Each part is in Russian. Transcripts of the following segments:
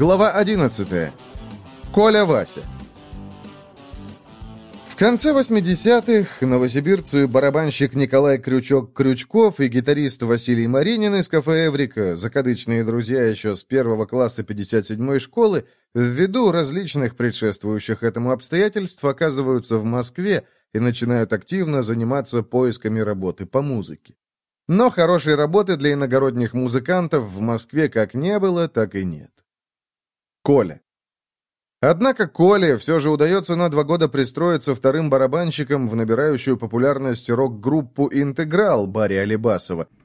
Глава 11. Коля Вася. В конце 80-х новосибирцы барабанщик Николай Крючок-Крючков и гитарист Василий Маринин из кафе «Эврика», закадычные друзья еще с первого класса 57-й школы, ввиду различных предшествующих этому обстоятельств оказываются в Москве и начинают активно заниматься поисками работы по музыке. Но хорошей работы для иногородних музыкантов в Москве как не было, так и нет. Коля. Однако Коле все же удается на два года пристроиться вторым барабанщиком в набирающую популярность рок-группу «Интеграл» Барри Алибасова –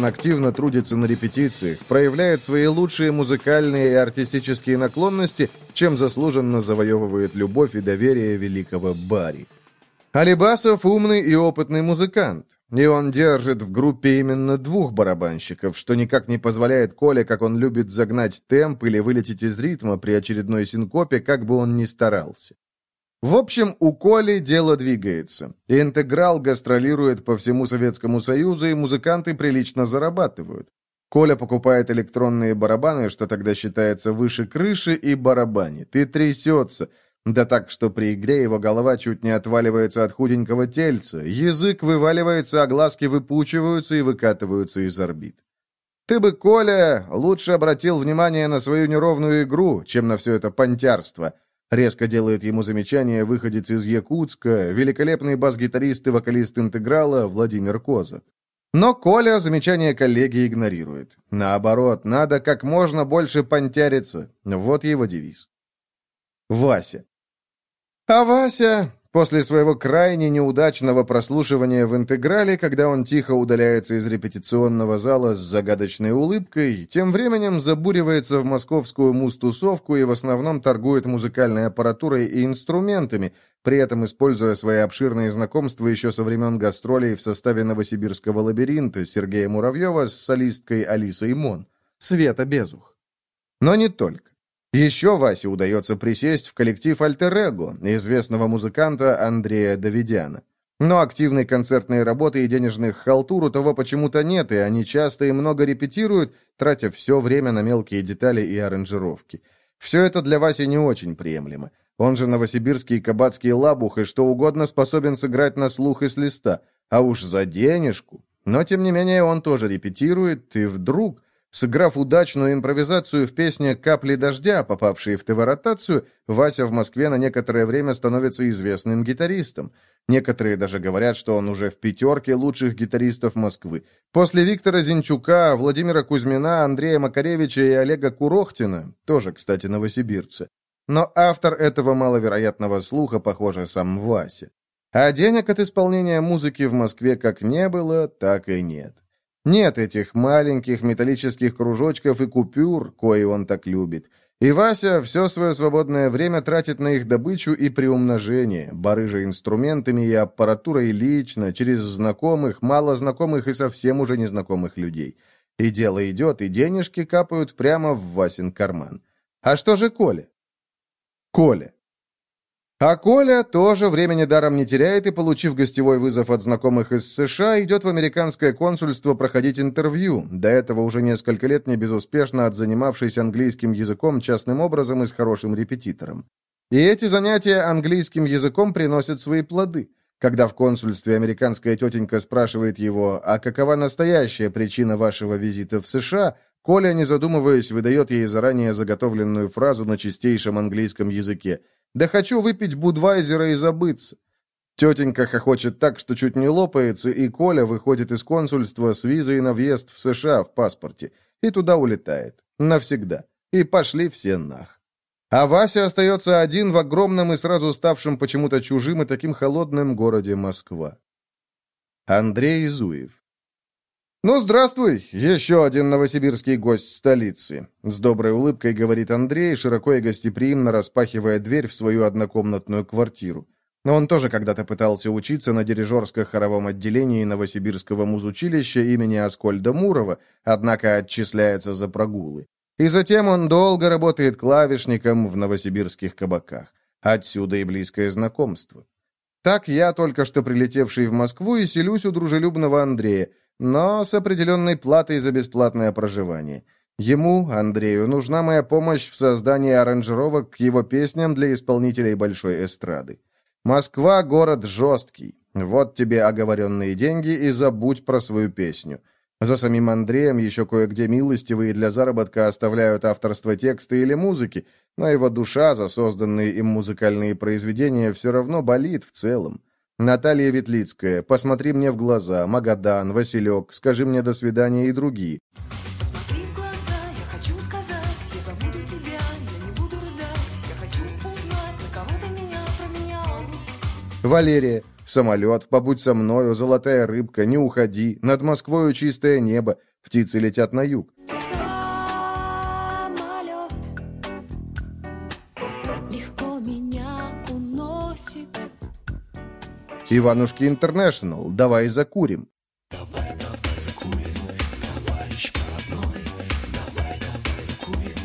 он активно трудится на репетициях, проявляет свои лучшие музыкальные и артистические наклонности, чем заслуженно завоевывает любовь и доверие великого Барри. Алибасов умный и опытный музыкант, и он держит в группе именно двух барабанщиков, что никак не позволяет Коле, как он любит загнать темп или вылететь из ритма при очередной синкопе, как бы он ни старался. В общем, у Коли дело двигается. Интеграл гастролирует по всему Советскому Союзу, и музыканты прилично зарабатывают. Коля покупает электронные барабаны, что тогда считается выше крыши, и барабанит. И трясется. Да так, что при игре его голова чуть не отваливается от худенького тельца, язык вываливается, а глазки выпучиваются и выкатываются из орбит. Ты бы, Коля, лучше обратил внимание на свою неровную игру, чем на все это понтярство — Резко делает ему замечание выходец из Якутска, великолепный бас-гитарист и вокалист интеграла Владимир Козак. Но Коля замечание коллеги игнорирует. Наоборот, надо как можно больше понтяриться. Вот его девиз. Вася. А Вася После своего крайне неудачного прослушивания в интеграле, когда он тихо удаляется из репетиционного зала с загадочной улыбкой, тем временем забуривается в московскую мустусовку и в основном торгует музыкальной аппаратурой и инструментами, при этом используя свои обширные знакомства еще со времен гастролей в составе новосибирского лабиринта Сергея Муравьева с солисткой Алисой Мон, Света Безух. Но не только. Еще Васе удается присесть в коллектив «Альтер-Эго» известного музыканта Андрея Давидяна. Но активной концертной работы и денежных халтур у того почему-то нет, и они часто и много репетируют, тратя все время на мелкие детали и аранжировки. Все это для Васи не очень приемлемо. Он же новосибирский кабацкий лабух и что угодно способен сыграть на слух и с листа, а уж за денежку. Но, тем не менее, он тоже репетирует, и вдруг... Сыграв удачную импровизацию в песне «Капли дождя», попавшие в ТВ-ротацию, Вася в Москве на некоторое время становится известным гитаристом. Некоторые даже говорят, что он уже в пятерке лучших гитаристов Москвы. После Виктора Зинчука, Владимира Кузьмина, Андрея Макаревича и Олега Курохтина, тоже, кстати, новосибирцы. Но автор этого маловероятного слуха, похоже, сам Вася. А денег от исполнения музыки в Москве как не было, так и нет. Нет этих маленьких металлических кружочков и купюр, кои он так любит. И Вася все свое свободное время тратит на их добычу и приумножение, барыжа инструментами и аппаратурой лично, через знакомых, мало знакомых и совсем уже незнакомых людей. И дело идет, и денежки капают прямо в Васин карман. А что же Коля? Коля. А Коля тоже времени даром не теряет и, получив гостевой вызов от знакомых из США, идет в американское консульство проходить интервью, до этого уже несколько лет не безуспешно отзанимавшись английским языком частным образом и с хорошим репетитором. И эти занятия английским языком приносят свои плоды. Когда в консульстве американская тетенька спрашивает его, а какова настоящая причина вашего визита в США, Коля, не задумываясь, выдает ей заранее заготовленную фразу на чистейшем английском языке – да хочу выпить Будвайзера и забыться. Тетенька хохочет так, что чуть не лопается, и Коля выходит из консульства с визой на въезд в США в паспорте. И туда улетает. Навсегда. И пошли все нах. А Вася остается один в огромном и сразу ставшем почему-то чужим и таким холодным городе Москва. Андрей Зуев «Ну, здравствуй, еще один новосибирский гость столицы», — с доброй улыбкой говорит Андрей, широко и гостеприимно распахивая дверь в свою однокомнатную квартиру. Он тоже когда-то пытался учиться на дирижерско-хоровом отделении Новосибирского музучилища имени Аскольда Мурова, однако отчисляется за прогулы. И затем он долго работает клавишником в новосибирских кабаках. Отсюда и близкое знакомство. Так я, только что прилетевший в Москву, и селюсь у дружелюбного Андрея, но с определенной платой за бесплатное проживание. Ему, Андрею, нужна моя помощь в создании аранжировок к его песням для исполнителей большой эстрады. Москва — город жесткий. Вот тебе оговоренные деньги и забудь про свою песню. За самим Андреем еще кое-где милостивые для заработка оставляют авторство текста или музыки, но его душа за созданные им музыкальные произведения все равно болит в целом. Наталья Ветлицкая, «Посмотри мне в глаза», «Магадан», «Василек», «Скажи мне до свидания» и другие. Валерия, Самолет, побудь со мною, золотая рыбка, не уходи, над Москвою чистое небо, птицы летят на юг. Иванушки Интернешнл, давай закурим. Давай, давай закурим, товарищ родной, давай, давай закурим,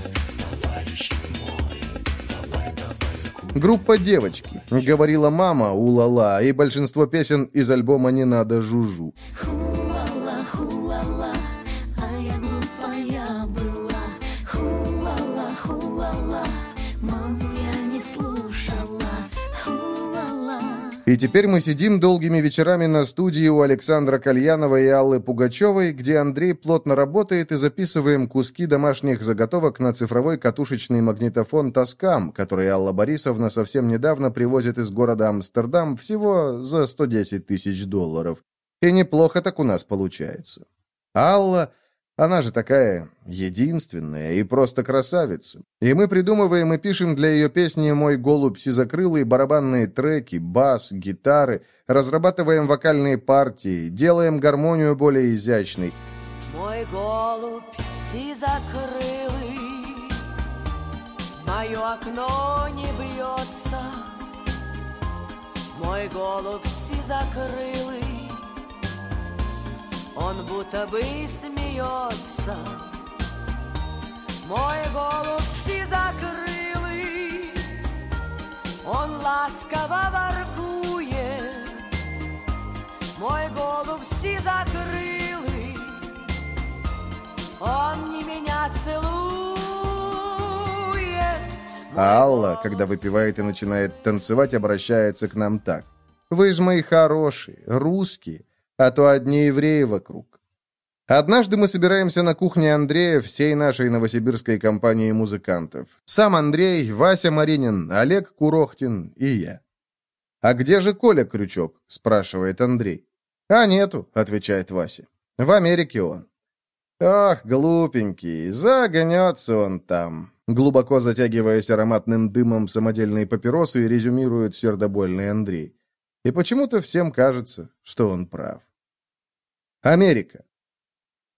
товарищ мой, давай, давай закурим. Группа девочки. Говорила мама «У-ла-ла», и большинство песен из альбома «Не надо жужу». И теперь мы сидим долгими вечерами на студии у Александра Кальянова и Аллы Пугачевой, где Андрей плотно работает и записываем куски домашних заготовок на цифровой катушечный магнитофон «Тоскам», который Алла Борисовна совсем недавно привозит из города Амстердам всего за 110 тысяч долларов. И неплохо так у нас получается. Алла она же такая единственная и просто красавица. И мы придумываем и пишем для ее песни «Мой голубь сизокрылый» барабанные треки, бас, гитары, разрабатываем вокальные партии, делаем гармонию более изящной. Мой голубь сизокрылый, мое окно не бьется. Мой голубь сизокрылый, он будто бы смеется. Мой голубь сизокрылый, он ласково воркует. Мой голубь сизокрылый, он не меня целует. Алла, когда выпивает и начинает танцевать, обращается к нам так. «Вы же мои хорошие, русские, а то одни евреи вокруг. Однажды мы собираемся на кухне Андрея всей нашей новосибирской компании музыкантов. Сам Андрей, Вася Маринин, Олег Курохтин и я. «А где же Коля Крючок?» – спрашивает Андрей. «А нету», – отвечает Вася. «В Америке он». «Ах, глупенький, загнется он там», глубоко затягиваясь ароматным дымом самодельной папиросы, резюмирует сердобольный Андрей. И почему-то всем кажется, что он прав. Америка.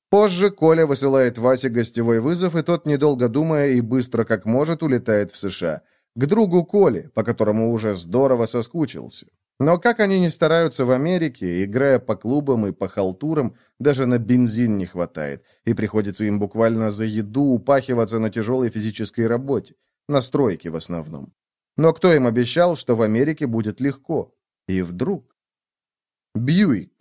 Позже Коля высылает Васе гостевой вызов, и тот, недолго думая и быстро как может, улетает в США. К другу Коле, по которому уже здорово соскучился. Но как они не стараются в Америке, играя по клубам и по халтурам, даже на бензин не хватает, и приходится им буквально за еду упахиваться на тяжелой физической работе, на стройке в основном. Но кто им обещал, что в Америке будет легко? И вдруг... Бьюик.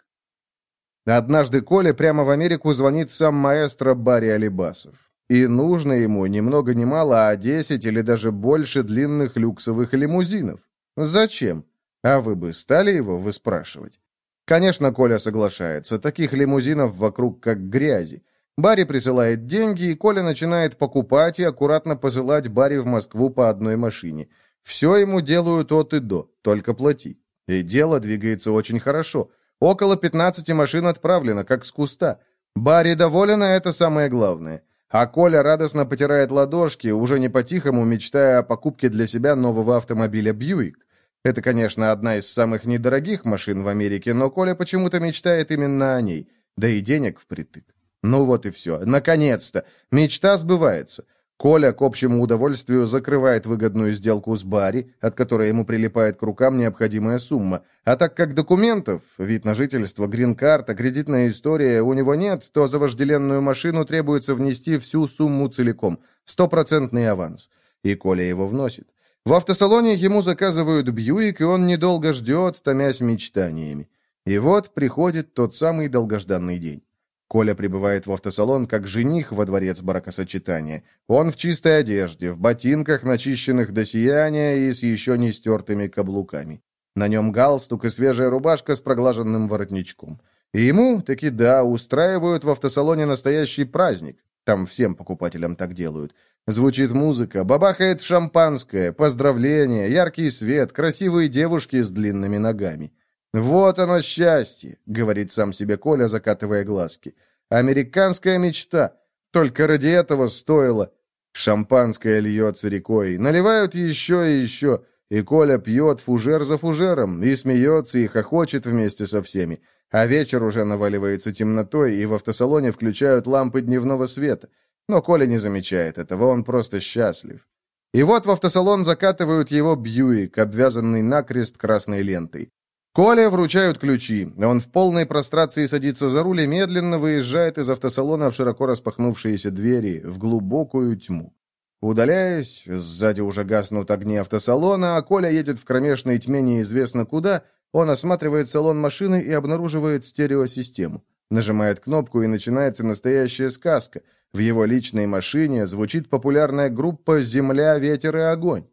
Однажды Коля прямо в Америку звонит сам маэстро Барри Алибасов. И нужно ему ни много ни мало, а 10 или даже больше длинных люксовых лимузинов. Зачем? А вы бы стали его выспрашивать? Конечно, Коля соглашается. Таких лимузинов вокруг как грязи. Барри присылает деньги, и Коля начинает покупать и аккуратно посылать Барри в Москву по одной машине. Все ему делают от и до, только плати. И дело двигается очень хорошо. Около 15 машин отправлено, как с куста. Барри доволен, а это самое главное. А Коля радостно потирает ладошки, уже не по-тихому мечтая о покупке для себя нового автомобиля «Бьюик». Это, конечно, одна из самых недорогих машин в Америке, но Коля почему-то мечтает именно о ней. Да и денег впритык. Ну вот и все. Наконец-то. Мечта сбывается. Коля к общему удовольствию закрывает выгодную сделку с Барри, от которой ему прилипает к рукам необходимая сумма. А так как документов, вид на жительство, грин-карта, кредитная история у него нет, то за вожделенную машину требуется внести всю сумму целиком, стопроцентный аванс. И Коля его вносит. В автосалоне ему заказывают Бьюик, и он недолго ждет, томясь мечтаниями. И вот приходит тот самый долгожданный день. Коля прибывает в автосалон как жених во дворец бракосочетания. Он в чистой одежде, в ботинках, начищенных до сияния и с еще не стертыми каблуками. На нем галстук и свежая рубашка с проглаженным воротничком. И ему, таки да, устраивают в автосалоне настоящий праздник. Там всем покупателям так делают. Звучит музыка, бабахает шампанское, поздравления, яркий свет, красивые девушки с длинными ногами. «Вот оно счастье», — говорит сам себе Коля, закатывая глазки. «Американская мечта. Только ради этого стоило. Шампанское льется рекой, наливают еще и еще, и Коля пьет фужер за фужером, и смеется, и хохочет вместе со всеми. А вечер уже наваливается темнотой, и в автосалоне включают лампы дневного света. Но Коля не замечает этого, он просто счастлив. И вот в автосалон закатывают его Бьюик, обвязанный накрест красной лентой. Коле вручают ключи. Он в полной прострации садится за руль и медленно выезжает из автосалона в широко распахнувшиеся двери, в глубокую тьму. Удаляясь, сзади уже гаснут огни автосалона, а Коля едет в кромешной тьме неизвестно куда, он осматривает салон машины и обнаруживает стереосистему. Нажимает кнопку, и начинается настоящая сказка. В его личной машине звучит популярная группа «Земля, ветер и огонь».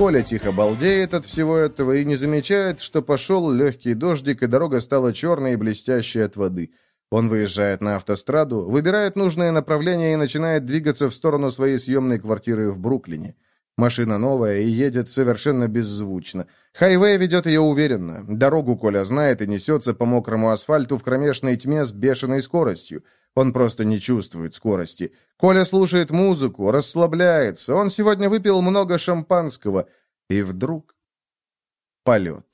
Коля тихо балдеет от всего этого и не замечает, что пошел легкий дождик, и дорога стала черной и блестящей от воды. Он выезжает на автостраду, выбирает нужное направление и начинает двигаться в сторону своей съемной квартиры в Бруклине. Машина новая и едет совершенно беззвучно. Хайвей ведет ее уверенно. Дорогу Коля знает и несется по мокрому асфальту в кромешной тьме с бешеной скоростью. Он просто не чувствует скорости. Коля слушает музыку, расслабляется. Он сегодня выпил много шампанского. И вдруг... Полет.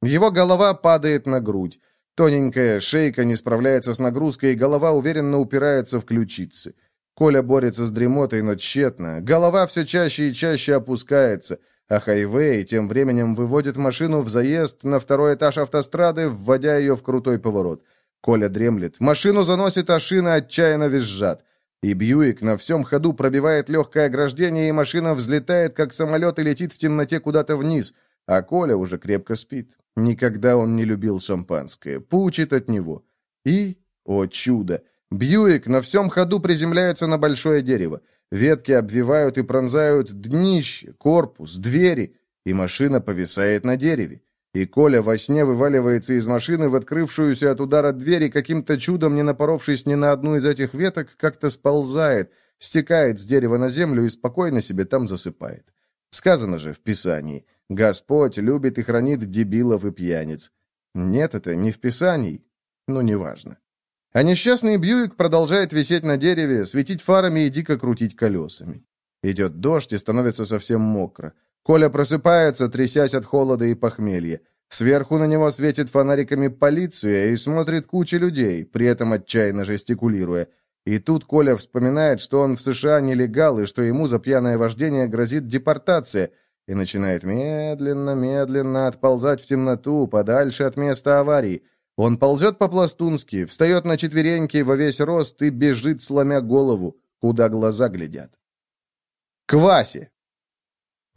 Его голова падает на грудь. Тоненькая шейка не справляется с нагрузкой, и голова уверенно упирается в ключицы. Коля борется с дремотой, но тщетно. Голова все чаще и чаще опускается, а Хайвей тем временем выводит машину в заезд на второй этаж автострады, вводя ее в крутой поворот. Коля дремлет. Машину заносит, а шины отчаянно визжат. И Бьюик на всем ходу пробивает легкое ограждение, и машина взлетает, как самолет, и летит в темноте куда-то вниз. А Коля уже крепко спит. Никогда он не любил шампанское. Пучит от него. И, о чудо, Бьюик на всем ходу приземляется на большое дерево. Ветки обвивают и пронзают днище, корпус, двери, и машина повисает на дереве. И Коля во сне вываливается из машины в открывшуюся от удара дверь и каким-то чудом, не напоровшись ни на одну из этих веток, как-то сползает, стекает с дерева на землю и спокойно себе там засыпает. Сказано же в Писании «Господь любит и хранит дебилов и пьяниц». Нет, это не в Писании, но неважно. А несчастный Бьюик продолжает висеть на дереве, светить фарами и дико крутить колесами. Идет дождь и становится совсем мокро. Коля просыпается, трясясь от холода и похмелья. Сверху на него светит фонариками полиция и смотрит куча людей, при этом отчаянно жестикулируя. И тут Коля вспоминает, что он в США нелегал и что ему за пьяное вождение грозит депортация, и начинает медленно-медленно отползать в темноту, подальше от места аварии. Он ползет по-пластунски, встает на четвереньки во весь рост и бежит, сломя голову, куда глаза глядят. К Васе.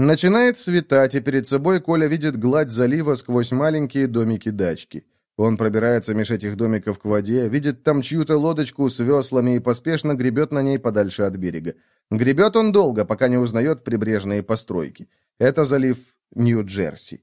Начинает светать, и перед собой Коля видит гладь залива сквозь маленькие домики-дачки. Он пробирается меж этих домиков к воде, видит там чью-то лодочку с веслами и поспешно гребет на ней подальше от берега. Гребет он долго, пока не узнает прибрежные постройки. Это залив Нью-Джерси.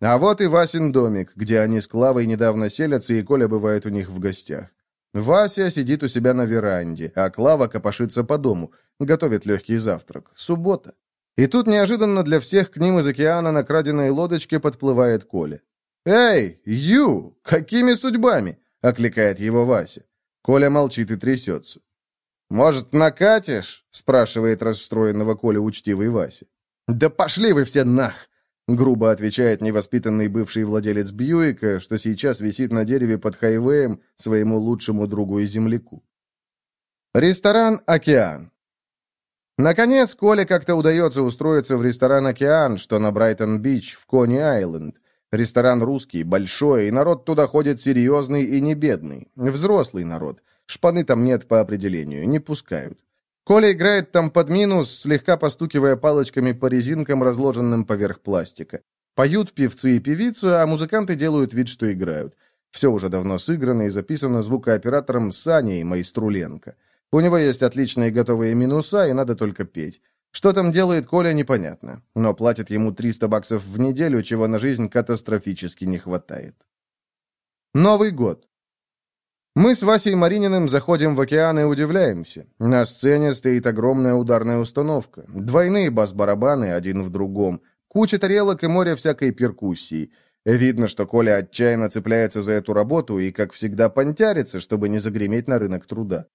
А вот и Васин домик, где они с Клавой недавно селятся, и Коля бывает у них в гостях. Вася сидит у себя на веранде, а Клава копошится по дому, готовит легкий завтрак. Суббота. И тут неожиданно для всех к ним из океана на краденой лодочке подплывает Коля. «Эй, Ю, какими судьбами?» — окликает его Вася. Коля молчит и трясется. «Может, накатишь?» — спрашивает расстроенного Коля учтивый Вася. «Да пошли вы все нах!» грубо отвечает невоспитанный бывший владелец Бьюика, что сейчас висит на дереве под хайвеем своему лучшему другу и земляку. Ресторан «Океан». Наконец, Коле как-то удается устроиться в ресторан «Океан», что на Брайтон-Бич, в Кони-Айленд. Ресторан русский, большой, и народ туда ходит серьезный и не бедный. Взрослый народ. Шпаны там нет по определению, не пускают. Коля играет там под минус, слегка постукивая палочками по резинкам, разложенным поверх пластика. Поют певцы и певицы, а музыканты делают вид, что играют. Все уже давно сыграно и записано звукооператором Саней Майструленко. У него есть отличные готовые минуса, и надо только петь. Что там делает Коля, непонятно. Но платит ему 300 баксов в неделю, чего на жизнь катастрофически не хватает. Новый год. Мы с Васей Марининым заходим в океан и удивляемся. На сцене стоит огромная ударная установка. Двойные бас-барабаны, один в другом. Куча тарелок и море всякой перкуссии. Видно, что Коля отчаянно цепляется за эту работу и, как всегда, понтярится, чтобы не загреметь на рынок труда.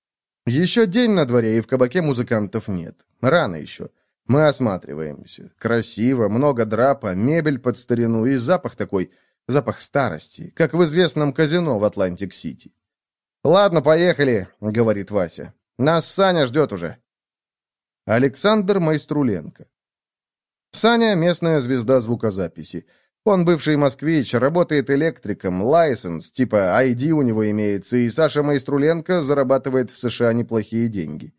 Еще день на дворе, и в кабаке музыкантов нет. Рано еще. Мы осматриваемся. Красиво, много драпа, мебель под старину и запах такой, запах старости, как в известном казино в Атлантик-Сити. «Ладно, поехали», — говорит Вася. «Нас Саня ждет уже». Александр Майструленко. Саня — местная звезда звукозаписи. Он бывший москвич, работает электриком, license, типа ID у него имеется, и Саша Майструленко зарабатывает в США неплохие деньги.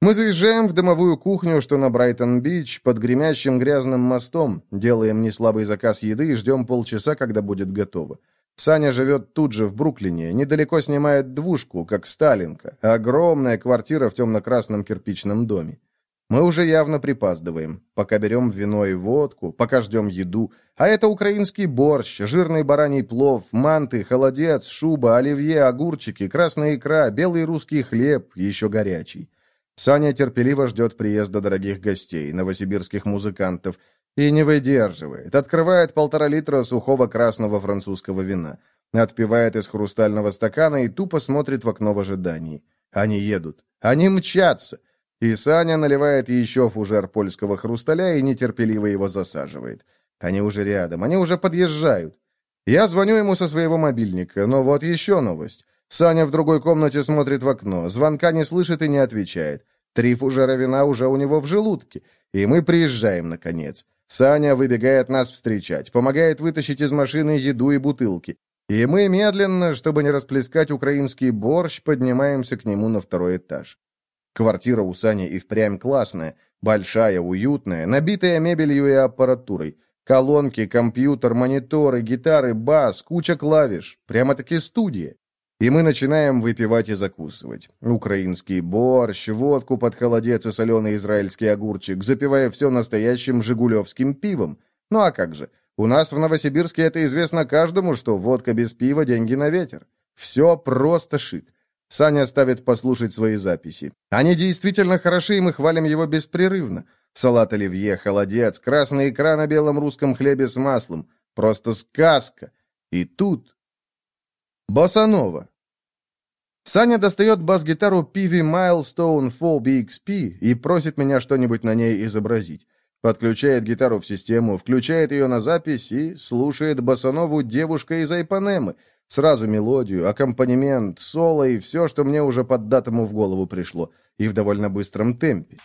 Мы заезжаем в домовую кухню, что на Брайтон-Бич, под гремящим грязным мостом, делаем неслабый заказ еды и ждем полчаса, когда будет готово. Саня живет тут же, в Бруклине, недалеко снимает двушку, как Сталинка, огромная квартира в темно-красном кирпичном доме. Мы уже явно припаздываем, пока берем вино и водку, пока ждем еду. А это украинский борщ, жирный бараний плов, манты, холодец, шуба, оливье, огурчики, красная икра, белый русский хлеб, еще горячий. Саня терпеливо ждет приезда дорогих гостей, новосибирских музыкантов, и не выдерживает. Открывает полтора литра сухого красного французского вина. Отпивает из хрустального стакана и тупо смотрит в окно в ожидании. Они едут. Они мчатся. И Саня наливает еще фужер польского хрусталя и нетерпеливо его засаживает. Они уже рядом, они уже подъезжают. Я звоню ему со своего мобильника, но вот еще новость. Саня в другой комнате смотрит в окно, звонка не слышит и не отвечает. Три фужера вина уже у него в желудке, и мы приезжаем, наконец. Саня выбегает нас встречать, помогает вытащить из машины еду и бутылки. И мы медленно, чтобы не расплескать украинский борщ, поднимаемся к нему на второй этаж. Квартира у Сани и впрямь классная, большая, уютная, набитая мебелью и аппаратурой. Колонки, компьютер, мониторы, гитары, бас, куча клавиш. Прямо-таки студия. И мы начинаем выпивать и закусывать. Украинский борщ, водку под холодец и соленый израильский огурчик, запивая все настоящим жигулевским пивом. Ну а как же? У нас в Новосибирске это известно каждому, что водка без пива – деньги на ветер. Все просто шик. Саня ставит послушать свои записи. Они действительно хороши, и мы хвалим его беспрерывно. Салат оливье, холодец, красный икра на белом русском хлебе с маслом. Просто сказка. И тут... Босанова. Саня достает бас-гитару PV Milestone 4 BXP и просит меня что-нибудь на ней изобразить. Подключает гитару в систему, включает ее на запись и слушает Босанову «Девушка из Айпанемы», Сразу мелодию, аккомпанемент, соло и все, что мне уже под датому в голову пришло, и в довольно быстром темпе.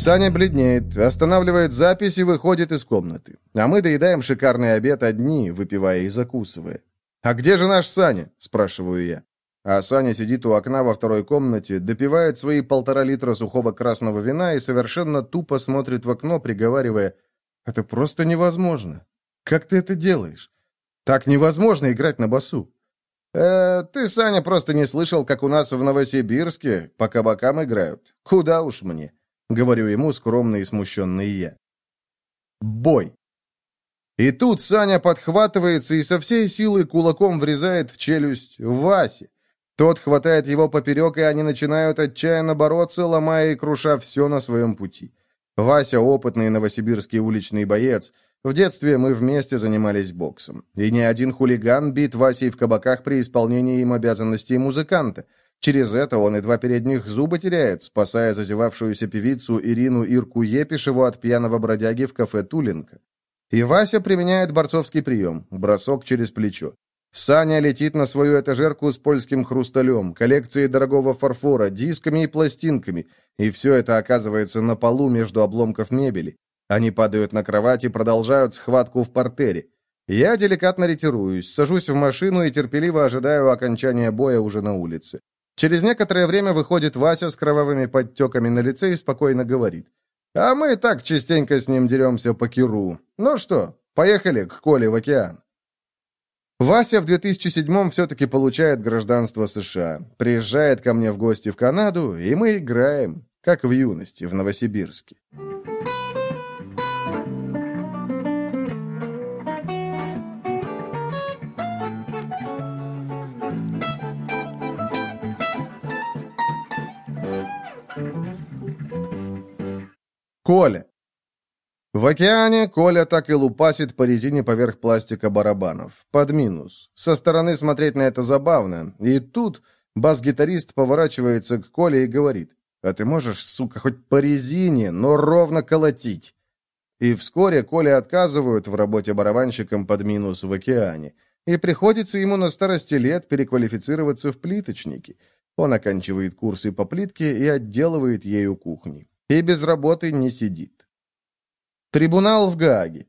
Саня бледнеет, останавливает запись и выходит из комнаты. А мы доедаем шикарный обед одни, выпивая и закусывая. «А где же наш Саня?» – спрашиваю я. А Саня сидит у окна во второй комнате, допивает свои полтора литра сухого красного вина и совершенно тупо смотрит в окно, приговаривая «Это просто невозможно». Как ты это делаешь? Так невозможно играть на басу. «Э, ты, Саня, просто не слышал, как у нас в Новосибирске по кабакам играют. Куда уж мне?» — говорю ему скромный и смущенный я. Бой. И тут Саня подхватывается и со всей силы кулаком врезает в челюсть Васе. Тот хватает его поперек, и они начинают отчаянно бороться, ломая и круша все на своем пути. Вася — опытный новосибирский уличный боец. В детстве мы вместе занимались боксом. И ни один хулиган бит Васей в кабаках при исполнении им обязанностей музыканта. Через это он и два передних зуба теряет, спасая зазевавшуюся певицу Ирину Ирку Епишеву от пьяного бродяги в кафе Туленко. И Вася применяет борцовский прием – бросок через плечо. Саня летит на свою этажерку с польским хрусталем, коллекцией дорогого фарфора, дисками и пластинками, и все это оказывается на полу между обломков мебели. Они падают на кровать и продолжают схватку в портере. Я деликатно ретируюсь, сажусь в машину и терпеливо ожидаю окончания боя уже на улице. Через некоторое время выходит Вася с кровавыми подтеками на лице и спокойно говорит. «А мы так частенько с ним деремся по Киру. Ну что, поехали к Коле в океан». Вася в 2007-м все-таки получает гражданство США, приезжает ко мне в гости в Канаду, и мы играем, как в юности, в Новосибирске. Коля. В океане Коля так и лупасит по резине поверх пластика барабанов. Под минус. Со стороны смотреть на это забавно. И тут бас-гитарист поворачивается к Коле и говорит, «А ты можешь, сука, хоть по резине, но ровно колотить?» И вскоре Коле отказывают в работе барабанщиком под минус в океане. И приходится ему на старости лет переквалифицироваться в плиточники. Он оканчивает курсы по плитке и отделывает ею кухни. И без работы не сидит. Трибунал в Гааге.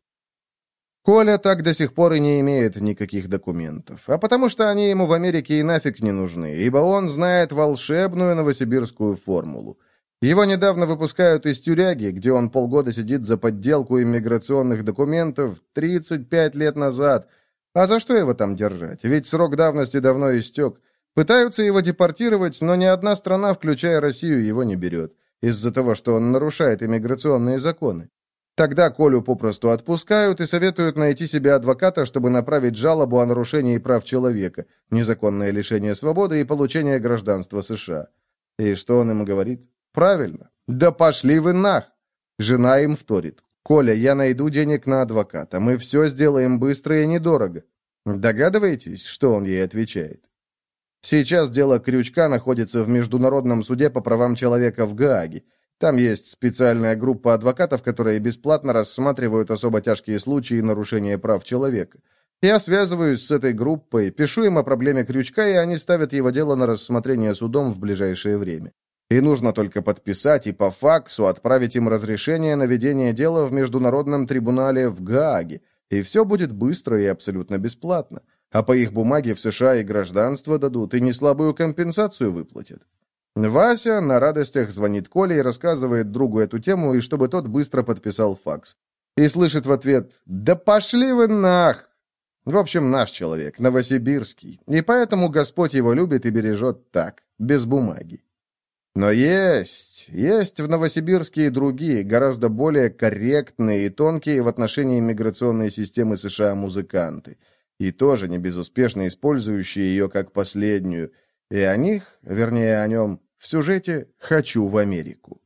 Коля так до сих пор и не имеет никаких документов, а потому что они ему в Америке и нафиг не нужны, ибо он знает волшебную новосибирскую формулу. Его недавно выпускают из тюряги, где он полгода сидит за подделку иммиграционных документов 35 лет назад. А за что его там держать? Ведь срок давности давно истек. Пытаются его депортировать, но ни одна страна, включая Россию, его не берет, из-за того, что он нарушает иммиграционные законы. Тогда Колю попросту отпускают и советуют найти себе адвоката, чтобы направить жалобу о нарушении прав человека, незаконное лишение свободы и получение гражданства США. И что он ему говорит? Правильно. Да пошли вы нах! Жена им вторит. «Коля, я найду денег на адвоката. Мы все сделаем быстро и недорого». Догадываетесь, что он ей отвечает? Сейчас дело Крючка находится в Международном суде по правам человека в Гааге. Там есть специальная группа адвокатов, которые бесплатно рассматривают особо тяжкие случаи нарушения прав человека. Я связываюсь с этой группой, пишу им о проблеме крючка, и они ставят его дело на рассмотрение судом в ближайшее время. И нужно только подписать и по факсу отправить им разрешение на ведение дела в Международном трибунале в Гааге, и все будет быстро и абсолютно бесплатно. А по их бумаге в США и гражданство дадут, и неслабую компенсацию выплатят. Вася на радостях звонит Коле и рассказывает другу эту тему, и чтобы тот быстро подписал факс. И слышит в ответ «Да пошли вы нах!» В общем, наш человек, новосибирский, и поэтому Господь его любит и бережет так, без бумаги. Но есть, есть в Новосибирске и другие, гораздо более корректные и тонкие в отношении миграционной системы США музыканты, и тоже не безуспешно использующие ее как последнюю, и о них, вернее о нем, в сюжете «Хочу в Америку».